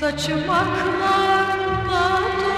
Saçmaklarla doldu